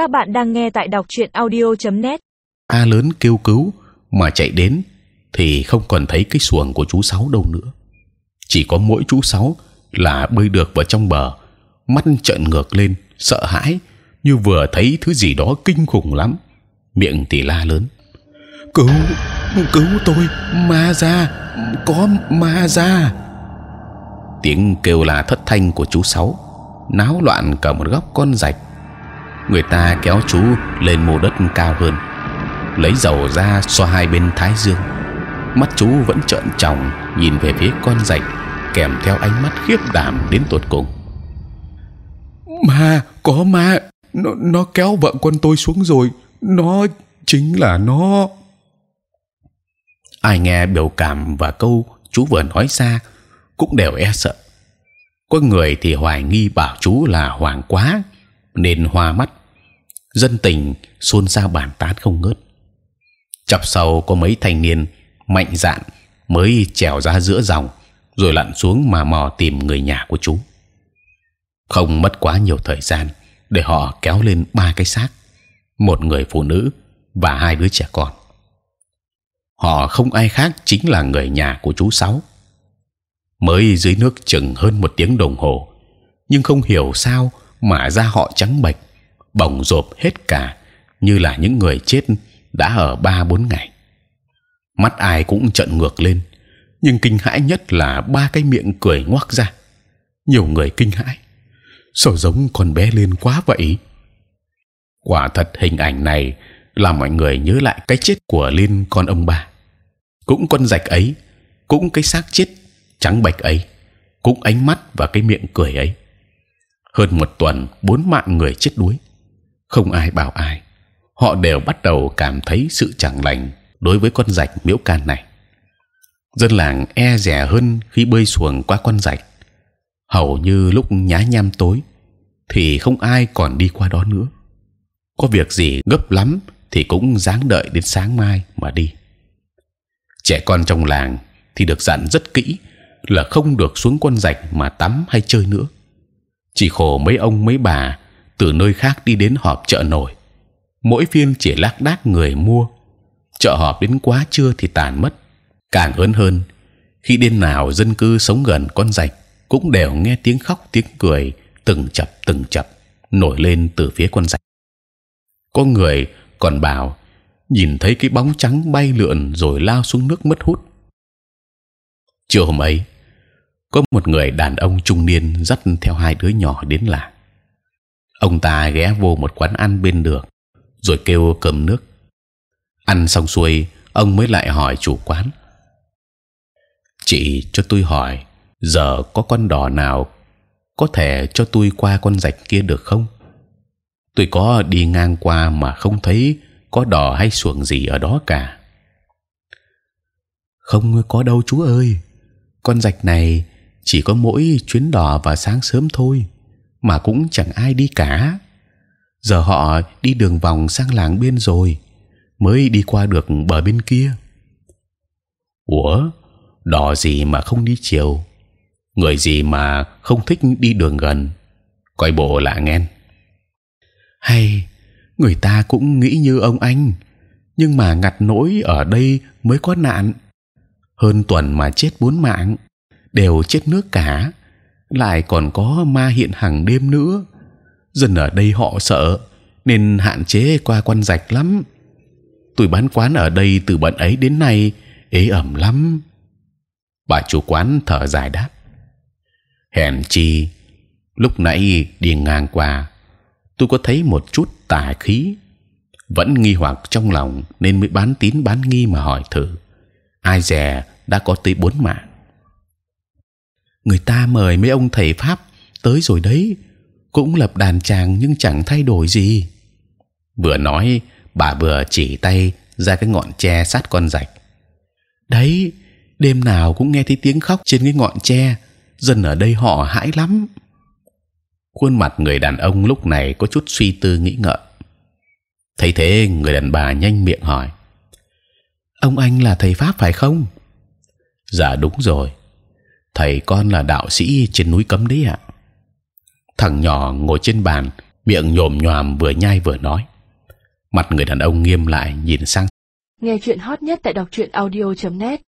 Các bạn đang nghe tại đọc truyện audio.net. A lớn kêu cứu mà chạy đến thì không còn thấy cái xuồng của chú sáu đâu nữa. Chỉ có mỗi chú sáu là bơi được vào trong bờ, mắt trợn ngược lên, sợ hãi như vừa thấy thứ gì đó kinh khủng lắm. Miệng thì la lớn: cứu, cứu tôi, ma ra, có ma ra. Tiếng kêu là thất thanh của chú sáu náo loạn cả một góc con rạch người ta kéo chú lên mô đất cao hơn lấy dầu ra xoa hai bên thái dương. Mắt chú vẫn trợn tròng nhìn về phía con rạch kèm theo ánh mắt khiếp đảm đến tột cùng. Ma có ma nó nó kéo vợ con tôi xuống rồi nó chính là nó. Ai nghe biểu cảm và câu chú vừa nói ra cũng đều e sợ. Có người thì hoài nghi bảo chú là hoàng quá nên hoa mắt dân tình xôn xao bàn tán không ngớt. Chập sau có mấy thanh niên mạnh dạn mới trèo ra giữa dòng, rồi lặn xuống mà mò tìm người nhà của chú. Không mất quá nhiều thời gian để họ kéo lên ba cái xác, một người phụ nữ và hai đứa trẻ con. Họ không ai khác chính là người nhà của chú sáu. Mới dưới nước chừng hơn một tiếng đồng hồ, nhưng không hiểu sao mà da họ trắng bệch bỏng rộp hết cả, như là những người chết đã ở ba bốn ngày. Mắt ai cũng trợn ngược lên, nhưng kinh hãi nhất là ba cái miệng cười ngoác ra. Nhiều người kinh hãi. Sao giống con bé lên quá vậy? Quả thật hình ảnh này làm mọi người nhớ lại cái chết của liên, con ông bà cũng con rạch ấy, cũng cái xác chết trắng bạch ấy, cũng ánh mắt và cái miệng cười ấy. Hơn một tuần, bốn mạng người chết đuối không ai bảo ai. Họ đều bắt đầu cảm thấy sự chẳng lành đối với con rạch miễu can này. Dân làng e dè hơn khi bơi xuồng qua con rạch. Hầu như lúc nhá nhem tối thì không ai còn đi qua đó nữa. Có việc gì gấp lắm thì cũng dáng đợi đến sáng mai mà đi. Trẻ con trong làng thì được dặn rất kỹ là không được xuống con rạch mà tắm hay chơi nữa. Chỉ khổ mấy ông mấy bà từ nơi khác đi đến họp chợ nổi, mỗi phiên chỉ lác đác người mua. Chợ họp đến quá trưa thì tàn mất. Càng ớn hơn khi đêm nào dân cư sống gần con rạch cũng đều nghe tiếng khóc tiếng cười từng chập từng chập nổi lên từ phía con rạch. Có người còn bảo nhìn thấy cái bóng trắng bay lượn rồi lao xuống nước mất hút. Chiều hôm ấy, có một người đàn ông trung niên dắt theo hai đứa nhỏ đến làng. Ông ta ghé vô một quán ăn bên đường, rồi kêu cơm nước. Ăn xong xuôi, ông mới lại hỏi chủ quán: chị cho tôi hỏi, giờ có con đò nào có thể cho tôi qua con rạch kia được không? Tôi có đi ngang qua mà không thấy có đò hay xuồng gì ở đó cả. Không có đâu chú ơi, con rạch này chỉ có mỗi chuyến đò vào sáng sớm thôi mà cũng chẳng ai đi cả. Giờ họ đi đường vòng sang làng bên rồi, mới đi qua được bờ bên kia. Ủa, đò gì mà không đi chiều? Người gì mà không thích đi đường gần? Coi bộ lạ nghe hay, người ta cũng nghĩ như ông anh, nhưng mà ngặt nỗi ở đây mới có nạn. Hơn tuần mà chết bốn mạng, đều chết nước cả lại còn có ma hiện hàng đêm nữa. Dân ở đây họ sợ, nên hạn chế qua quan rạch lắm. Tôi bán quán ở đây từ bận ấy đến nay, ế ẩm lắm. Bà chủ quán thở dài đáp. Hèn chi, lúc nãy đi ngang qua, tôi có thấy một chút tà khí. Vẫn nghi hoặc trong lòng nên mới bán tín bán nghi mà hỏi thử. Ai dè đã có tới bốn mạng người ta mời mấy ông thầy pháp tới rồi đấy, cũng lập đàn tràng nhưng chẳng thay đổi gì. Vừa nói, bà vừa chỉ tay ra cái ngọn tre sát con rạch. Đấy, đêm nào cũng nghe thấy tiếng khóc trên cái ngọn tre, dân ở đây họ hãi lắm. Khuôn mặt người đàn ông lúc này có chút suy tư nghĩ ngợi. Thấy thế, người đàn bà nhanh miệng hỏi, ông anh là thầy pháp phải không? Dạ đúng rồi thầy con là đạo sĩ trên núi cấm đấy ạ thằng nhỏ ngồi trên bàn, miệng nhồm nhòm vừa nhai vừa nói. Mặt người đàn ông nghiêm lại, nhìn sang. Nghe chuyện hot nhất tại đọc truyện audio.net